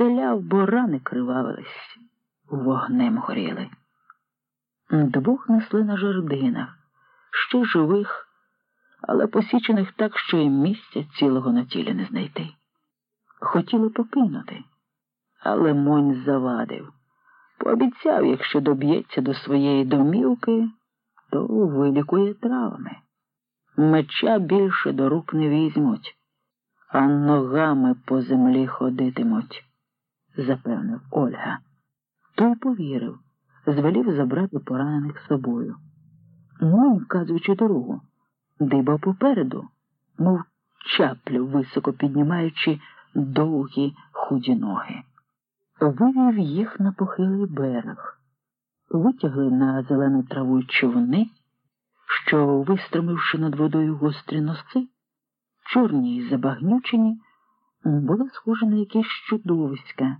стеляв, бо рани кривавились, вогнем горіли. Двох несли на жердинах, ще живих, але посічених так, що і місця цілого на тілі не знайти. Хотіли покинути, але Монь завадив. Пообіцяв, якщо доб'ється до своєї домівки, то вилікує травми. Меча більше до рук не візьмуть, а ногами по землі ходитимуть, запевнив Ольга. Той повірив, звелів забрати поранених з собою. Ну, вказуючи дорогу, диба попереду, мов чаплю, високо піднімаючи довгі худі ноги. Вивів їх на похилий берег, витягли на зелену траву човни, що, вистромивши над водою гострі носи, чорні й забагнючені, були схожі на якісь чудовиська,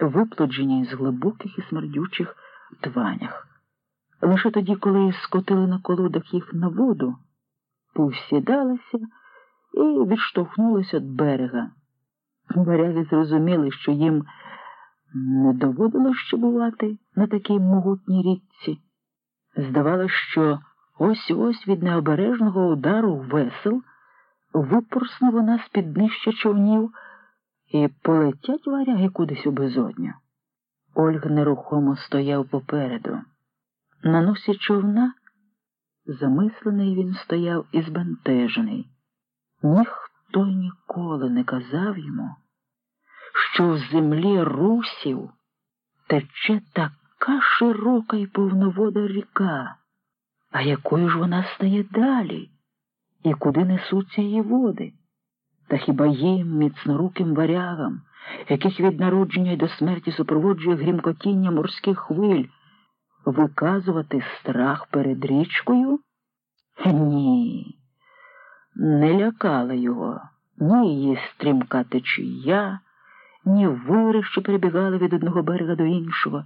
виплоджені з глибоких і смердючих тванях. Лише тоді, коли скотили на колодах їх на воду, повсідалися і відштовхнулися від берега. Варяги зрозуміли, що їм не доводилось ще бувати на такій могутній річці. Здавалося, що ось ось від необережного удару весел випорсне вона з під днища човнів і полетять варяги кудись у безодню. Ольг нерухомо стояв попереду. На носі човна замислений він стояв і збентежений. Ніхто ніколи не казав йому що в землі русів тече така широка і повновода ріка, а якою ж вона стає далі, і куди несуться її води? Та хіба їм, міцноруким варягам, яких від народження й до смерті супроводжує грімкотіння морських хвиль, виказувати страх перед річкою? Ні, не лякала його ні її стрімка течія ні вири, що перебігали від одного берега до іншого,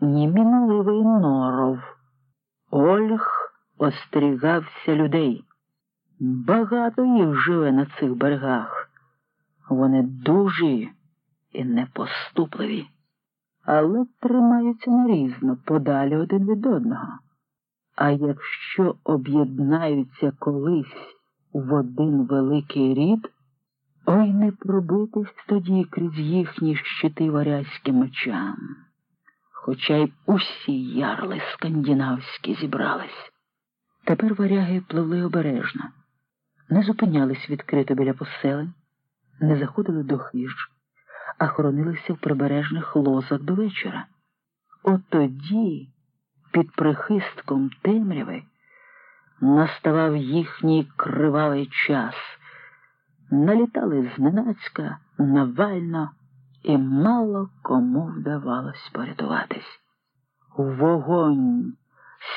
ні мінливий норов. Ольг остерігався людей. Багато їх живе на цих берегах. Вони дужі і непоступливі, але тримаються нарізно подалі один від одного. А якщо об'єднаються колись в один великий рід, Ой не пробитись тоді крізь їхні щити варязьким мечам, хоча й усі ярли скандинавські зібрались. Тепер варяги пливли обережно, не зупинялись відкрито біля поселень, не заходили до хиж, а хоронилися в прибережних лозах до вечора. От тоді, під прихистком темряви, наставав їхній кривавий час налітали зненацька, навально, і мало кому вдавалось порятуватись. Вогонь,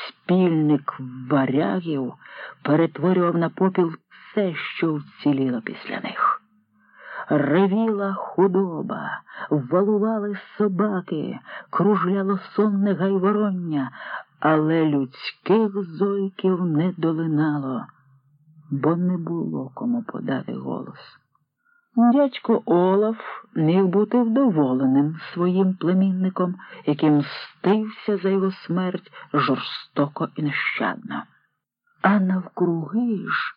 спільник варягів перетворював на попіл все, що вціліло після них. Ревіла худоба, валували собаки, кружляло сонне гайвороння, але людських зойків не долинало бо не було кому подати голос. Дядько Олаф міг бути вдоволеним своїм племінником, яким мстився за його смерть жорстоко і нещадно. А навкруги ж,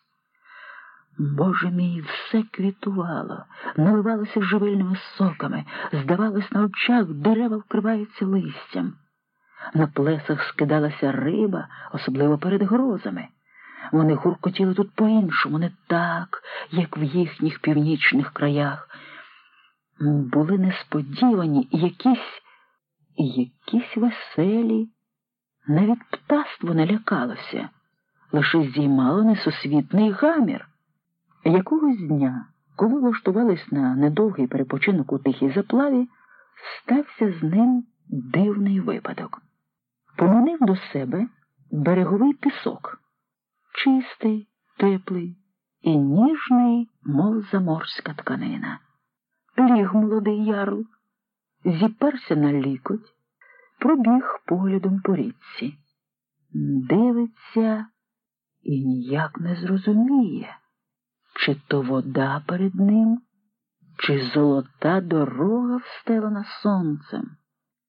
Боже мій, все квітувало, наливалося живильними соками, здавалось, на очах дерева вкриваються листям. На плесах скидалася риба, особливо перед грозами. Вони гуркотіли тут по-іншому, не так, як в їхніх північних краях. Були несподівані якісь якісь веселі. Навіть птаство не лякалося, лише здіймало несусвітний гамір. Якогось дня, коли влаштувались на недовгий перепочинок у тихій заплаві, стався з ним дивний випадок. Поманив до себе береговий пісок чистий, теплий і ніжний, мов заморська тканина. Ліг молодий ярл, зіперся на лікоть, пробіг поглядом по річці, дивиться і ніяк не зрозуміє, чи то вода перед ним, чи золота дорога встелена сонцем?